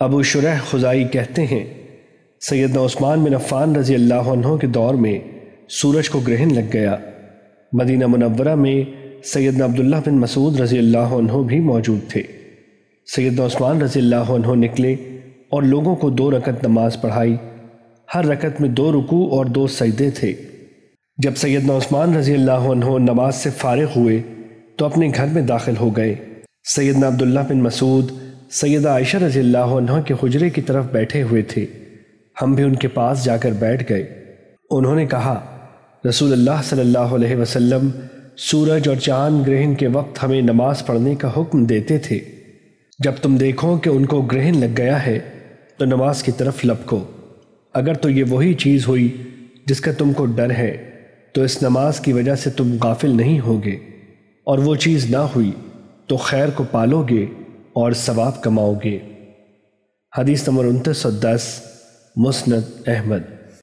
ابو شرح خزائی کہتے ہیں، سیدنا عثمان بن عفان رضی اللہ عنہ کے دور میں سورج کو گرہن لگ گیا۔ مدینہ منورہ میں سیدنا عبداللہ بن مسعود رضی اللہ عنہ بھی موجود تھے۔ سیدنا عثمان رضی اللہ عنہ نکلے اور لوگوں کو دو رکت نماز پڑھائی۔ ہر رکت میں دو رکوع اور دو سجدے تھے۔ جب سیدنا عثمان رضی اللہ عنہ نماز سے فارغ ہوئے تو اپنے گھر میں داخل ہو گئے۔ سیدنا عبداللہ بن مسعود سیدہ عائشہ رضی اللہ عنہ کے حجرے کی طرف بیٹھے ہوئے تھے۔ ہم بھی ان کے پاس جا کر بیٹھ گئے۔ انہوں نے کہا، رسول اللہ صلی اللہ علیہ وسلم سورج اور چاند گرہن کے وقت ہمیں نماز پڑھنے کا حکم دیتے تھے۔ جب تم دیکھو کہ ان کو گرہن لگ گیا ہے، تو نماز کی طرف لپکو۔ اگر تو یہ وہی چیز ہوئی جس کا تم کو ڈر ہے، تو اس نماز کی وجہ سے تم غافل نہیں ہوگے۔ اور وہ چیز نہ ہوئی، تو خیر کو پالو گے۔ اور ثواب کماؤ گے۔ حدیث نمبر انتیس سو دس مسند احمد۔